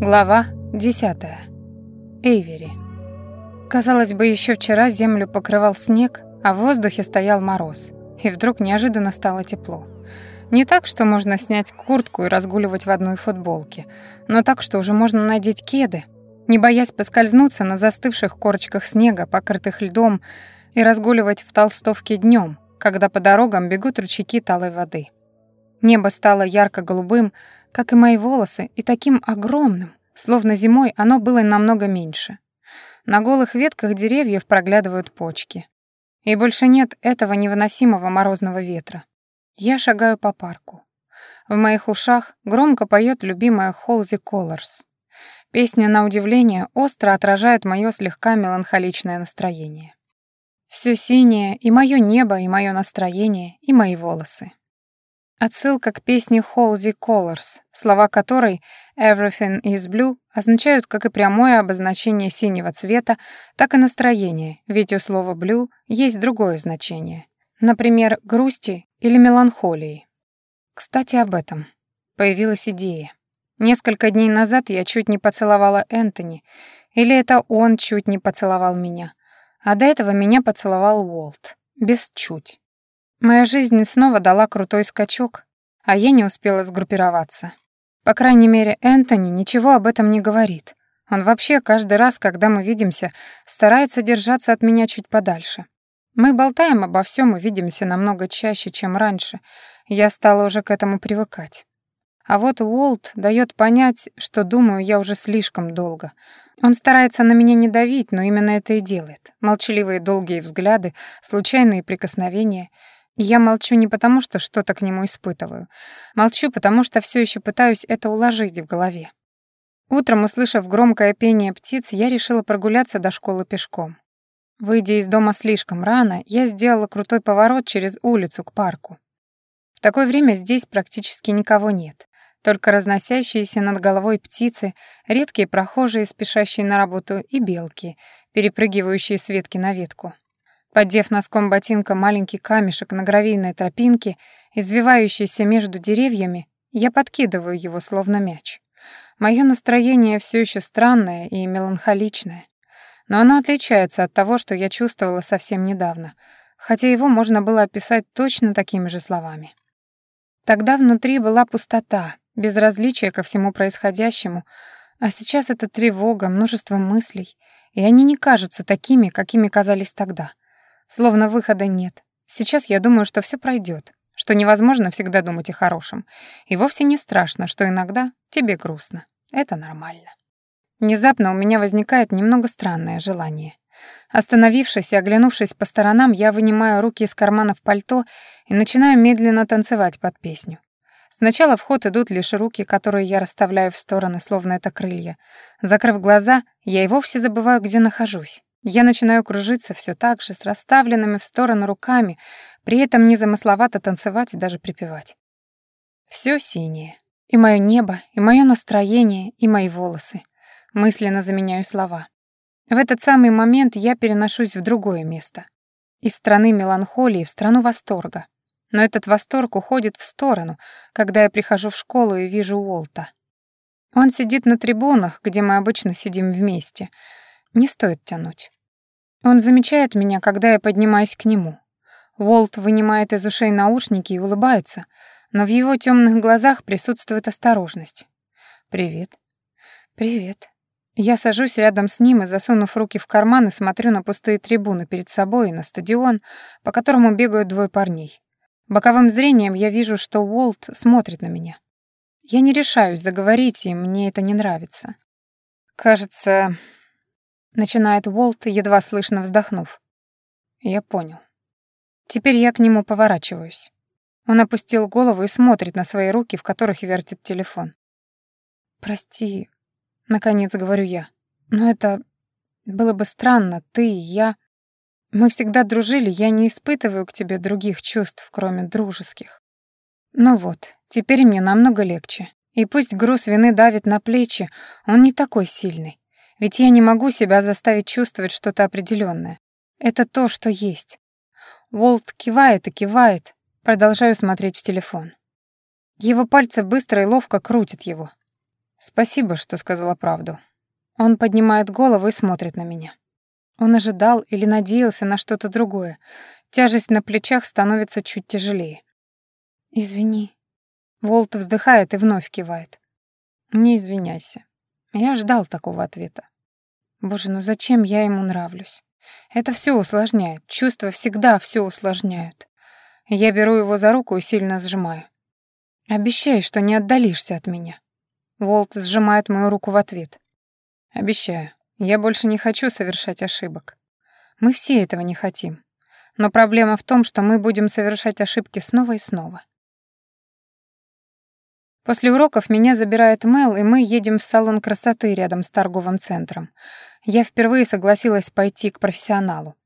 Глава 10. Эйвери. Казалось бы, еще вчера землю покрывал снег, а в воздухе стоял мороз. И вдруг неожиданно стало тепло. Не так, что можно снять куртку и разгуливать в одной футболке, но так, что уже можно надеть кеды, не боясь поскользнуться на застывших корочках снега, покрытых льдом, и разгуливать в толстовке днем, когда по дорогам бегут ручейки талой воды. Небо стало ярко-голубым, как и мои волосы, и таким огромным, словно зимой оно было намного меньше. На голых ветках деревьев проглядывают почки. И больше нет этого невыносимого морозного ветра. Я шагаю по парку. В моих ушах громко поет любимая Холзи Колорс. Песня, на удивление, остро отражает мое слегка меланхоличное настроение. Все синее, и мое небо, и мое настроение, и мои волосы. Отсылка к песне Halsey Colors, слова которой «Everything is blue» означают как и прямое обозначение синего цвета, так и настроение, ведь у слова «blue» есть другое значение. Например, грусти или меланхолии. Кстати, об этом. Появилась идея. Несколько дней назад я чуть не поцеловала Энтони, или это он чуть не поцеловал меня. А до этого меня поцеловал Уолт. Без чуть. Моя жизнь снова дала крутой скачок, а я не успела сгруппироваться. По крайней мере, Энтони ничего об этом не говорит. Он вообще каждый раз, когда мы видимся, старается держаться от меня чуть подальше. Мы болтаем обо всем и видимся намного чаще, чем раньше. Я стала уже к этому привыкать. А вот Уолт дает понять, что думаю я уже слишком долго. Он старается на меня не давить, но именно это и делает. Молчаливые долгие взгляды, случайные прикосновения — я молчу не потому, что что-то к нему испытываю. Молчу, потому что все еще пытаюсь это уложить в голове. Утром, услышав громкое пение птиц, я решила прогуляться до школы пешком. Выйдя из дома слишком рано, я сделала крутой поворот через улицу к парку. В такое время здесь практически никого нет. Только разносящиеся над головой птицы, редкие прохожие, спешащие на работу, и белки, перепрыгивающие с ветки на ветку. Поддев носком ботинка маленький камешек на гравийной тропинке, извивающийся между деревьями, я подкидываю его словно мяч. Мое настроение все еще странное и меланхоличное, но оно отличается от того, что я чувствовала совсем недавно, хотя его можно было описать точно такими же словами. Тогда внутри была пустота, безразличие ко всему происходящему, а сейчас это тревога, множество мыслей, и они не кажутся такими, какими казались тогда — Словно выхода нет. Сейчас я думаю, что все пройдет, что невозможно всегда думать о хорошем. И вовсе не страшно, что иногда тебе грустно. Это нормально. Внезапно у меня возникает немного странное желание. Остановившись и оглянувшись по сторонам, я вынимаю руки из карманов пальто и начинаю медленно танцевать под песню. Сначала в ход идут лишь руки, которые я расставляю в стороны, словно это крылья. Закрыв глаза, я и вовсе забываю, где нахожусь. Я начинаю кружиться все так же, с расставленными в сторону руками, при этом незамысловато танцевать и даже припевать. Все синее. И мое небо, и мое настроение, и мои волосы. Мысленно заменяю слова. В этот самый момент я переношусь в другое место. Из страны меланхолии в страну восторга. Но этот восторг уходит в сторону, когда я прихожу в школу и вижу Уолта. Он сидит на трибунах, где мы обычно сидим вместе — не стоит тянуть. Он замечает меня, когда я поднимаюсь к нему. Уолт вынимает из ушей наушники и улыбается, но в его темных глазах присутствует осторожность. «Привет». «Привет». Я сажусь рядом с ним и, засунув руки в карман, и смотрю на пустые трибуны перед собой и на стадион, по которому бегают двое парней. Боковым зрением я вижу, что Уолт смотрит на меня. Я не решаюсь заговорить, и мне это не нравится. Кажется, Начинает Уолт, едва слышно вздохнув. Я понял. Теперь я к нему поворачиваюсь. Он опустил голову и смотрит на свои руки, в которых вертит телефон. «Прости», — наконец говорю я. «Но это было бы странно, ты и я. Мы всегда дружили, я не испытываю к тебе других чувств, кроме дружеских. Ну вот, теперь мне намного легче. И пусть груз вины давит на плечи, он не такой сильный. Ведь я не могу себя заставить чувствовать что-то определенное. Это то, что есть. Волт кивает и кивает. Продолжаю смотреть в телефон. Его пальцы быстро и ловко крутят его. Спасибо, что сказала правду. Он поднимает голову и смотрит на меня. Он ожидал или надеялся на что-то другое. Тяжесть на плечах становится чуть тяжелее. «Извини». Волт вздыхает и вновь кивает. «Не извиняйся. Я ждал такого ответа. Боже, ну зачем я ему нравлюсь? Это все усложняет. Чувства всегда все усложняют. Я беру его за руку и сильно сжимаю. Обещай, что не отдалишься от меня. Волт сжимает мою руку в ответ. Обещаю. Я больше не хочу совершать ошибок. Мы все этого не хотим. Но проблема в том, что мы будем совершать ошибки снова и снова. После уроков меня забирает Мел, и мы едем в салон красоты рядом с торговым центром. Я впервые согласилась пойти к профессионалу.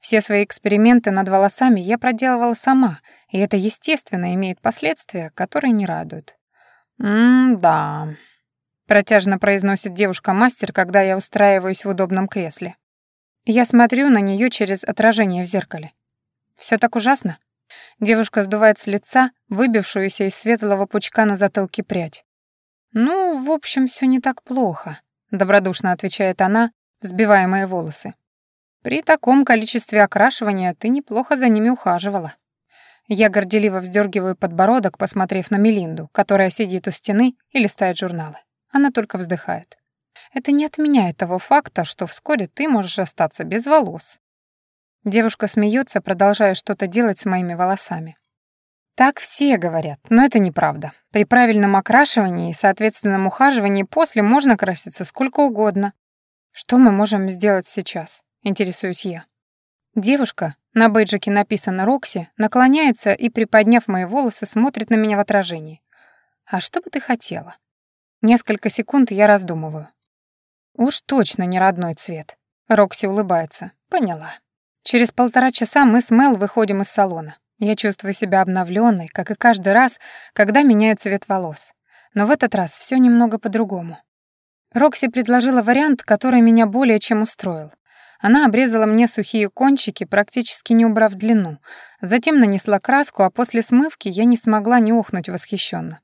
Все свои эксперименты над волосами я проделывала сама, и это, естественно, имеет последствия, которые не радуют. «М-да», — протяжно произносит девушка-мастер, когда я устраиваюсь в удобном кресле. Я смотрю на нее через отражение в зеркале. Все так ужасно?» Девушка сдувает с лица выбившуюся из светлого пучка на затылке прядь. «Ну, в общем, все не так плохо», — добродушно отвечает она, взбивая мои волосы. «При таком количестве окрашивания ты неплохо за ними ухаживала». Я горделиво вздергиваю подбородок, посмотрев на Мелинду, которая сидит у стены и листает журналы. Она только вздыхает. «Это не отменяет того факта, что вскоре ты можешь остаться без волос». Девушка смеется, продолжая что-то делать с моими волосами. Так все говорят, но это неправда. При правильном окрашивании и соответственном ухаживании после можно краситься сколько угодно. Что мы можем сделать сейчас? Интересуюсь я. Девушка, на бейджике написано «Рокси», наклоняется и, приподняв мои волосы, смотрит на меня в отражении. «А что бы ты хотела?» Несколько секунд я раздумываю. «Уж точно не родной цвет». Рокси улыбается. «Поняла». Через полтора часа мы с Мел выходим из салона. Я чувствую себя обновленной, как и каждый раз, когда меняю цвет волос. Но в этот раз все немного по-другому. Рокси предложила вариант, который меня более чем устроил. Она обрезала мне сухие кончики, практически не убрав длину, затем нанесла краску, а после смывки я не смогла не охнуть восхищенно.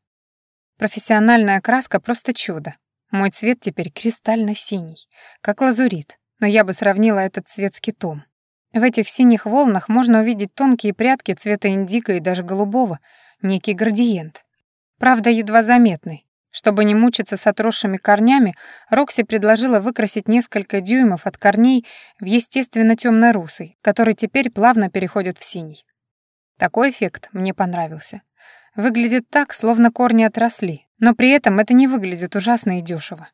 Профессиональная краска — просто чудо. Мой цвет теперь кристально-синий, как лазурит, но я бы сравнила этот цвет с китом. В этих синих волнах можно увидеть тонкие прядки цвета индиго и даже голубого, некий градиент. Правда, едва заметный. Чтобы не мучиться с отросшими корнями, Рокси предложила выкрасить несколько дюймов от корней в естественно темно-русый, который теперь плавно переходит в синий. Такой эффект мне понравился. Выглядит так, словно корни отросли, но при этом это не выглядит ужасно и дешево.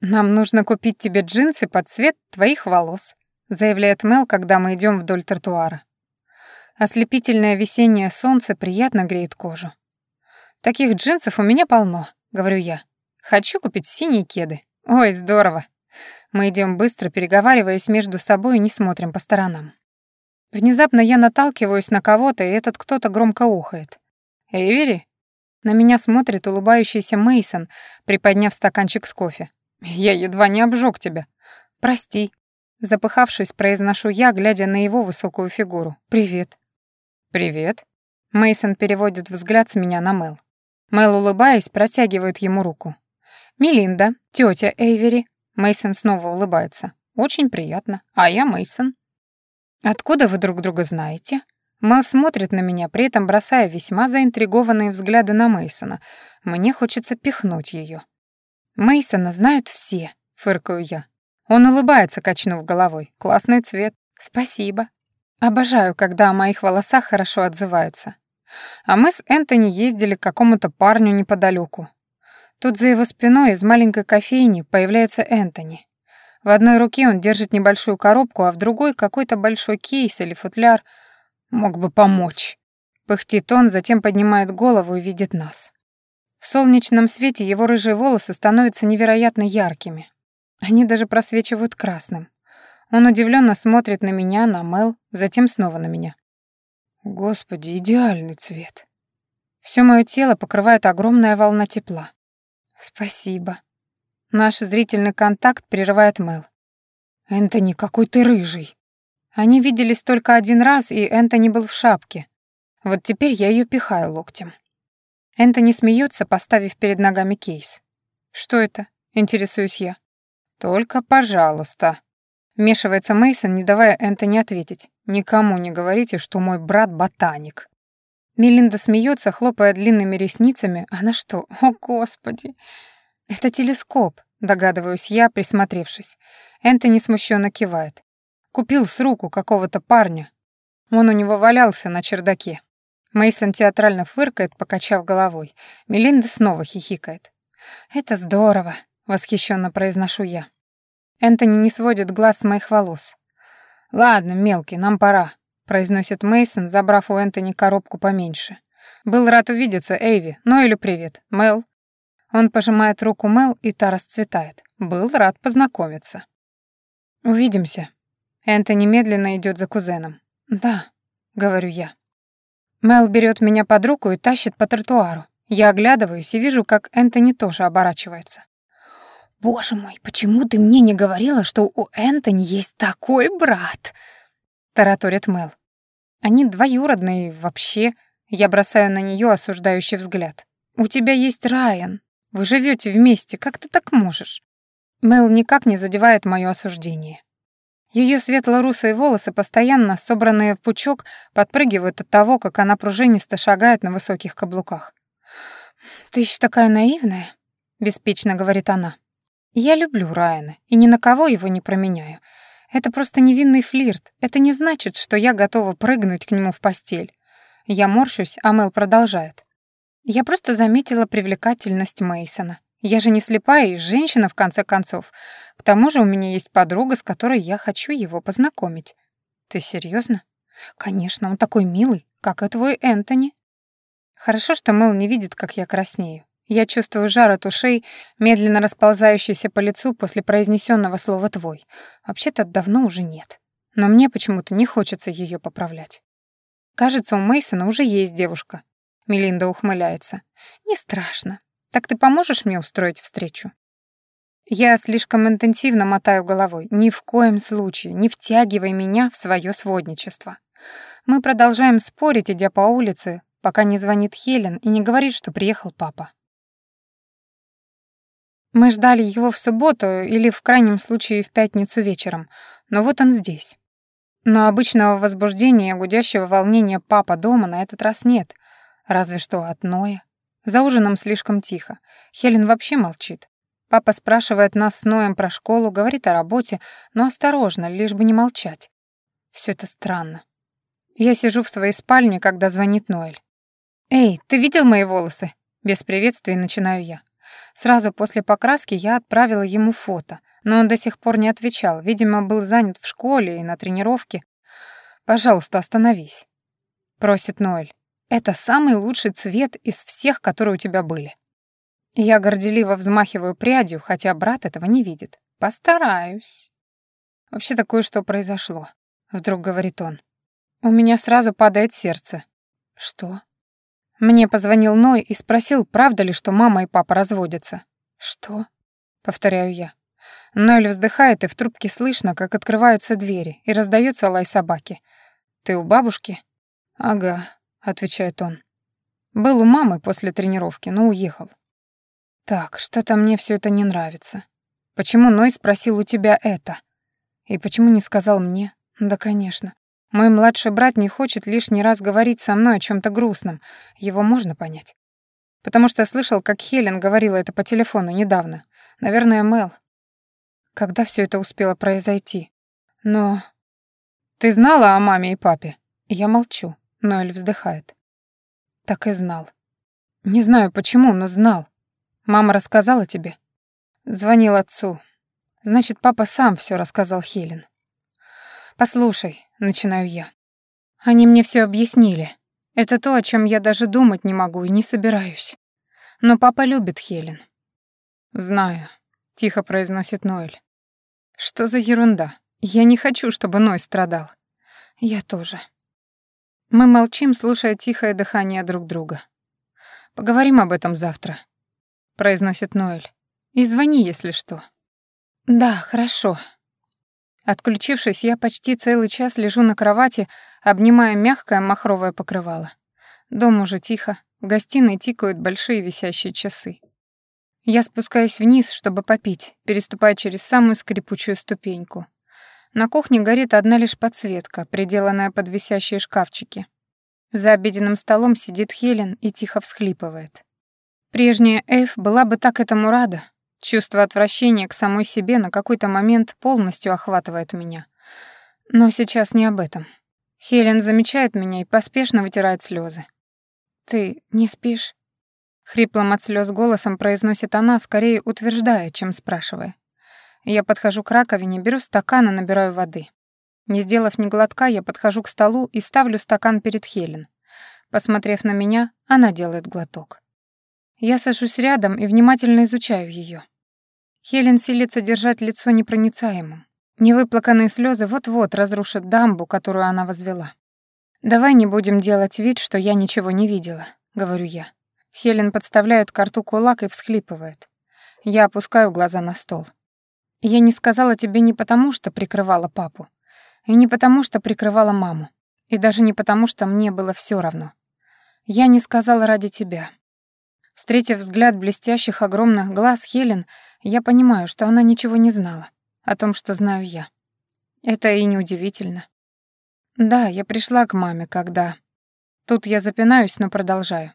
«Нам нужно купить тебе джинсы под цвет твоих волос», заявляет Мел, когда мы идем вдоль тротуара. Ослепительное весеннее солнце приятно греет кожу. Таких джинсов у меня полно, говорю я. Хочу купить синие кеды. Ой, здорово. Мы идем быстро, переговариваясь между собой и не смотрим по сторонам. Внезапно я наталкиваюсь на кого-то, и этот кто-то громко ухает. «Эйвери?» На меня смотрит улыбающийся Мейсон, приподняв стаканчик с кофе. «Я едва не обжег тебя. Прости», Запыхавшись, произношу я, глядя на его высокую фигуру. «Привет». «Привет». Мейсон переводит взгляд с меня на Мэл. Мэл, улыбаясь, протягивает ему руку. «Мелинда, тетя Эйвери». Мейсон снова улыбается. «Очень приятно. А я Мейсон. «Откуда вы друг друга знаете?» Мэл смотрит на меня, при этом бросая весьма заинтригованные взгляды на Мейсона. Мне хочется пихнуть ее. Мейсона знают все, фыркаю я. Он улыбается, качнув головой. Классный цвет. Спасибо. Обожаю, когда о моих волосах хорошо отзываются. А мы с Энтони ездили к какому-то парню неподалеку. Тут за его спиной из маленькой кофейни появляется Энтони. В одной руке он держит небольшую коробку, а в другой какой-то большой кейс или футляр. Мог бы помочь. Пыхтит он, затем поднимает голову и видит нас. В солнечном свете его рыжие волосы становятся невероятно яркими. Они даже просвечивают красным. Он удивленно смотрит на меня, на Мел, затем снова на меня. Господи, идеальный цвет. Все мое тело покрывает огромная волна тепла. Спасибо. Наш зрительный контакт прерывает Мел. Энтони, какой ты рыжий. Они виделись только один раз, и Энтони был в шапке. Вот теперь я ее пихаю локтем. Энтони смеется, поставив перед ногами кейс. Что это? Интересуюсь я. Только, пожалуйста. Вмешивается Мейсон, не давая Энтони ответить. Никому не говорите, что мой брат ботаник. Мелинда смеется, хлопая длинными ресницами. Она что? О, господи! Это телескоп, догадываюсь я, присмотревшись. Энтони смущенно кивает. Купил с руку какого-то парня. Он у него валялся на чердаке. Мейсон театрально фыркает, покачав головой. Мелинда снова хихикает. «Это здорово», — восхищенно произношу я. Энтони не сводит глаз с моих волос. «Ладно, мелкий, нам пора», — произносит Мейсон, забрав у Энтони коробку поменьше. «Был рад увидеться, Эйви. Ну или привет, Мел». Он пожимает руку Мел, и та расцветает. «Был рад познакомиться». «Увидимся». Энтони медленно идет за кузеном. «Да», — говорю я. Мел берет меня под руку и тащит по тротуару. Я оглядываюсь и вижу, как Энтони тоже оборачивается. «Боже мой, почему ты мне не говорила, что у Энтони есть такой брат?» — тараторит Мел. «Они двоюродные вообще». Я бросаю на нее осуждающий взгляд. «У тебя есть Райан. Вы живете вместе. Как ты так можешь?» Мел никак не задевает мое осуждение. Ее светло-русые волосы, постоянно собранные в пучок, подпрыгивают от того, как она пружинисто шагает на высоких каблуках. «Ты еще такая наивная», — беспечно говорит она. «Я люблю Райана и ни на кого его не променяю. Это просто невинный флирт. Это не значит, что я готова прыгнуть к нему в постель». Я морщусь, а Мел продолжает. «Я просто заметила привлекательность Мейсона. Я же не слепая и женщина, в конце концов. К тому же у меня есть подруга, с которой я хочу его познакомить. Ты серьезно? Конечно, он такой милый, как и твой Энтони. Хорошо, что Мэл не видит, как я краснею. Я чувствую жар от ушей, медленно расползающийся по лицу после произнесенного слова «твой». Вообще-то давно уже нет. Но мне почему-то не хочется ее поправлять. Кажется, у Мейсона уже есть девушка. Мелинда ухмыляется. Не страшно. Так ты поможешь мне устроить встречу? Я слишком интенсивно мотаю головой. Ни в коем случае не втягивай меня в свое сводничество. Мы продолжаем спорить, идя по улице, пока не звонит Хелен и не говорит, что приехал папа. Мы ждали его в субботу или в крайнем случае в пятницу вечером, но вот он здесь. Но обычного возбуждения и гудящего волнения папа дома на этот раз нет, разве что от Ноя. За ужином слишком тихо. Хелен вообще молчит. Папа спрашивает нас с Ноем про школу, говорит о работе, но осторожно, лишь бы не молчать. Все это странно. Я сижу в своей спальне, когда звонит Ноэль. «Эй, ты видел мои волосы?» Без приветствия начинаю я. Сразу после покраски я отправила ему фото, но он до сих пор не отвечал, видимо, был занят в школе и на тренировке. «Пожалуйста, остановись», — просит Ноэль. Это самый лучший цвет из всех, которые у тебя были. Я горделиво взмахиваю прядью, хотя брат этого не видит. Постараюсь. Вообще такое, что произошло, вдруг говорит он. У меня сразу падает сердце. Что? Мне позвонил Ной и спросил, правда ли, что мама и папа разводятся. Что? Повторяю я. Нойль вздыхает, и в трубке слышно, как открываются двери, и раздается лай собаки. «Ты у бабушки?» «Ага», отвечает он. Был у мамы после тренировки, но уехал. Так, что-то мне все это не нравится. Почему Ной спросил у тебя это? И почему не сказал мне? Да, конечно. Мой младший брат не хочет лишний раз говорить со мной о чем то грустном. Его можно понять. Потому что слышал, как Хелен говорила это по телефону недавно. Наверное, Мел. Когда все это успело произойти? Но... Ты знала о маме и папе? Я молчу. Ноэль вздыхает. Так и знал. Не знаю почему, но знал. Мама рассказала тебе? Звонил отцу. Значит, папа сам все рассказал Хелен. Послушай, начинаю я. Они мне все объяснили. Это то, о чем я даже думать не могу и не собираюсь. Но папа любит Хелен. Знаю, тихо произносит Ноэль. Что за ерунда? Я не хочу, чтобы Ной страдал. Я тоже. Мы молчим, слушая тихое дыхание друг друга. «Поговорим об этом завтра», — произносит Ноэль. «И звони, если что». «Да, хорошо». Отключившись, я почти целый час лежу на кровати, обнимая мягкое махровое покрывало. Дом уже тихо, в гостиной тикают большие висящие часы. Я спускаюсь вниз, чтобы попить, переступая через самую скрипучую ступеньку. На кухне горит одна лишь подсветка, приделанная под висящие шкафчики. За обеденным столом сидит Хелен и тихо всхлипывает. Прежняя Эйв была бы так этому рада. Чувство отвращения к самой себе на какой-то момент полностью охватывает меня. Но сейчас не об этом. Хелен замечает меня и поспешно вытирает слезы. «Ты не спишь?» Хриплым от слез голосом произносит она, скорее утверждая, чем спрашивая. Я подхожу к раковине, беру стакан и набираю воды. Не сделав ни глотка, я подхожу к столу и ставлю стакан перед Хелен. Посмотрев на меня, она делает глоток. Я сажусь рядом и внимательно изучаю ее. Хелен силится держать лицо непроницаемым. Невыплаканные слезы вот-вот разрушат дамбу, которую она возвела. «Давай не будем делать вид, что я ничего не видела», — говорю я. Хелен подставляет к рту кулак и всхлипывает. Я опускаю глаза на стол. Я не сказала тебе не потому, что прикрывала папу, и не потому, что прикрывала маму, и даже не потому, что мне было все равно. Я не сказала ради тебя. Встретив взгляд блестящих огромных глаз Хелен, я понимаю, что она ничего не знала о том, что знаю я. Это и неудивительно. Да, я пришла к маме, когда... Тут я запинаюсь, но продолжаю.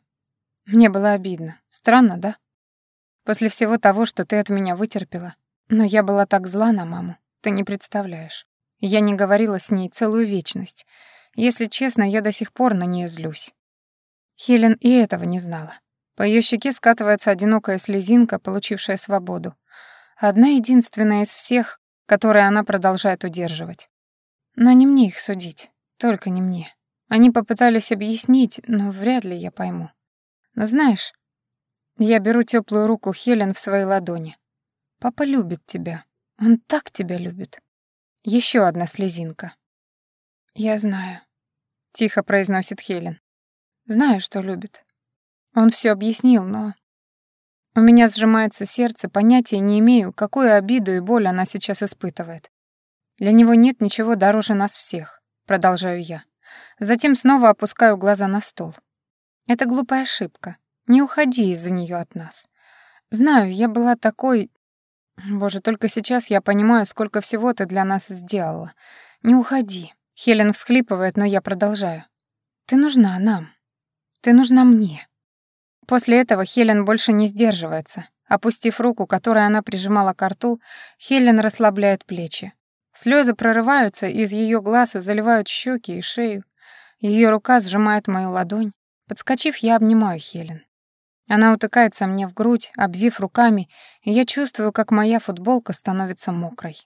Мне было обидно. Странно, да? После всего того, что ты от меня вытерпела. Но я была так зла на маму, ты не представляешь. Я не говорила с ней целую вечность. Если честно, я до сих пор на нее злюсь. Хелен и этого не знала. По ее щеке скатывается одинокая слезинка, получившая свободу. Одна единственная из всех, которые она продолжает удерживать. Но не мне их судить, только не мне. Они попытались объяснить, но вряд ли я пойму. Но знаешь, я беру теплую руку Хелен в свои ладони. Папа любит тебя. Он так тебя любит. Еще одна слезинка. Я знаю, тихо произносит Хелен. Знаю, что любит. Он все объяснил, но у меня сжимается сердце, понятия не имею, какую обиду и боль она сейчас испытывает. Для него нет ничего дороже нас всех, продолжаю я. Затем снова опускаю глаза на стол. Это глупая ошибка. Не уходи из-за нее от нас. Знаю, я была такой... Боже, только сейчас я понимаю, сколько всего ты для нас сделала. Не уходи. Хелен всхлипывает, но я продолжаю. Ты нужна нам. Ты нужна мне. После этого Хелен больше не сдерживается. Опустив руку, которой она прижимала к рту, Хелен расслабляет плечи. Слезы прорываются из ее глаз и заливают щеки и шею. Ее рука сжимает мою ладонь. Подскочив, я обнимаю Хелен. Она утыкается мне в грудь, обвив руками, и я чувствую, как моя футболка становится мокрой.